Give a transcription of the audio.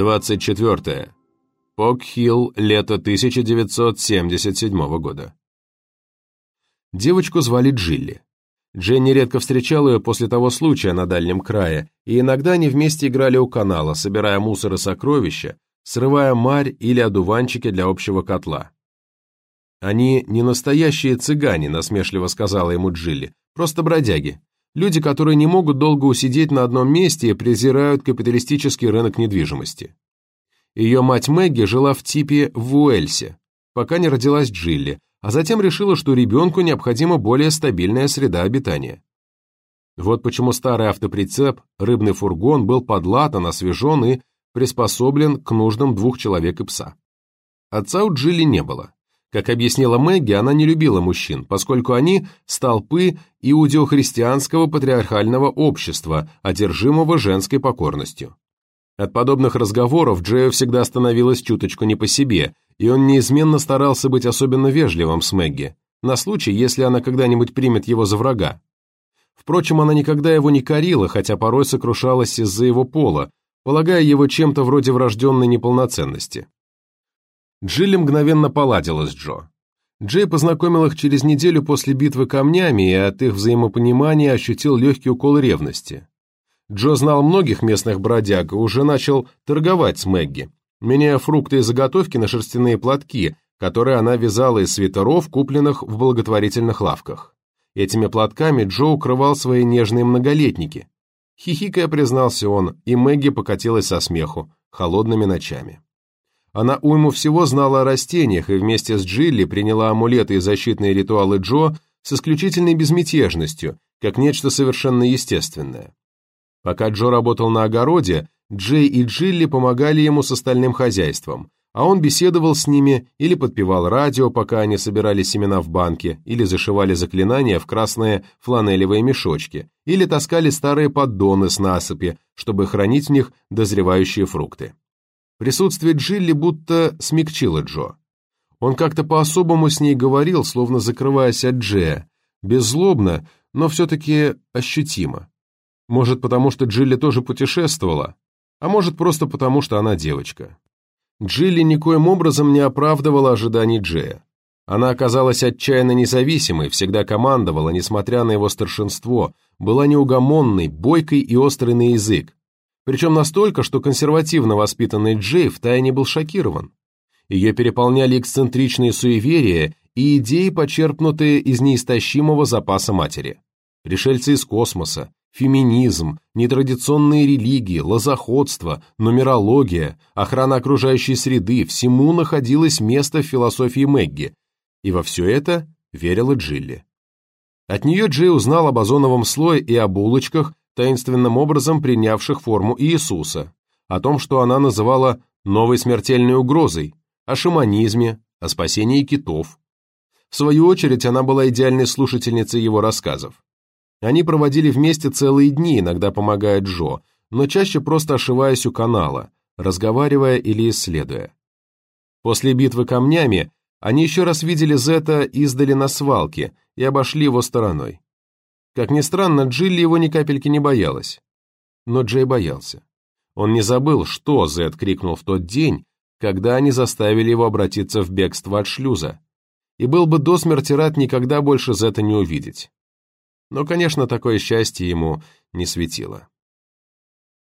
24. Покхилл, лето 1977 года. Девочку звали Джилли. Дженни редко встречал ее после того случая на дальнем крае, и иногда они вместе играли у канала, собирая мусор и сокровища, срывая марь или одуванчики для общего котла. «Они не настоящие цыгане», — насмешливо сказала ему Джилли, — «просто бродяги. Люди, которые не могут долго усидеть на одном месте и презирают капиталистический рынок недвижимости. Ее мать Мэгги жила в типе в Уэльсе, пока не родилась Джилли, а затем решила, что ребенку необходима более стабильная среда обитания. Вот почему старый автоприцеп, рыбный фургон был подлатан, освежен и приспособлен к нуждам двух человек и пса. Отца у Джилли не было. Как объяснила Мэгги, она не любила мужчин, поскольку они – столпы иудеохристианского патриархального общества, одержимого женской покорностью. От подобных разговоров Джею всегда становилось чуточку не по себе, и он неизменно старался быть особенно вежливым с Мэгги, на случай, если она когда-нибудь примет его за врага. Впрочем, она никогда его не корила, хотя порой сокрушалась из-за его пола, полагая его чем-то вроде врожденной неполноценности. Джилли мгновенно поладила с Джо. Джей познакомил их через неделю после битвы камнями и от их взаимопонимания ощутил легкий укол ревности. Джо знал многих местных бродяг и уже начал торговать с Мэгги, меняя фрукты и заготовки на шерстяные платки, которые она вязала из свитеров, купленных в благотворительных лавках. Этими платками Джо укрывал свои нежные многолетники. Хихикая признался он, и Мэгги покатилась со смеху, холодными ночами. Она уйму всего знала о растениях и вместе с Джилли приняла амулеты и защитные ритуалы Джо с исключительной безмятежностью, как нечто совершенно естественное. Пока Джо работал на огороде, Джей и Джилли помогали ему с остальным хозяйством, а он беседовал с ними или подпевал радио, пока они собирали семена в банке, или зашивали заклинания в красные фланелевые мешочки, или таскали старые поддоны с насыпи, чтобы хранить в них дозревающие фрукты. Присутствие Джилли будто смягчило Джо. Он как-то по-особому с ней говорил, словно закрываясь от Джея, беззлобно, но все-таки ощутимо. Может, потому что Джилли тоже путешествовала, а может, просто потому что она девочка. Джилли никоим образом не оправдывала ожиданий Джея. Она оказалась отчаянно независимой, всегда командовала, несмотря на его старшинство, была неугомонной, бойкой и острой на язык, причем настолько, что консервативно воспитанный Джей втайне был шокирован. Ее переполняли эксцентричные суеверия и идеи, почерпнутые из неистощимого запаса матери. Пришельцы из космоса, феминизм, нетрадиционные религии, лозоходство, нумерология, охрана окружающей среды – всему находилось место в философии Мэгги, и во все это верила Джилли. От нее Джей узнал об озоновом слое и о булочках, таинственным образом принявших форму Иисуса, о том, что она называла новой смертельной угрозой, о шаманизме, о спасении китов. В свою очередь, она была идеальной слушательницей его рассказов. Они проводили вместе целые дни, иногда помогая Джо, но чаще просто ошиваясь у канала, разговаривая или исследуя. После битвы камнями они еще раз видели Зета издали на свалке и обошли его стороной. Как ни странно, Джилли его ни капельки не боялась. Но Джей боялся. Он не забыл, что Зет крикнул в тот день, когда они заставили его обратиться в бегство от шлюза, и был бы до смерти рад никогда больше Зета не увидеть. Но, конечно, такое счастье ему не светило.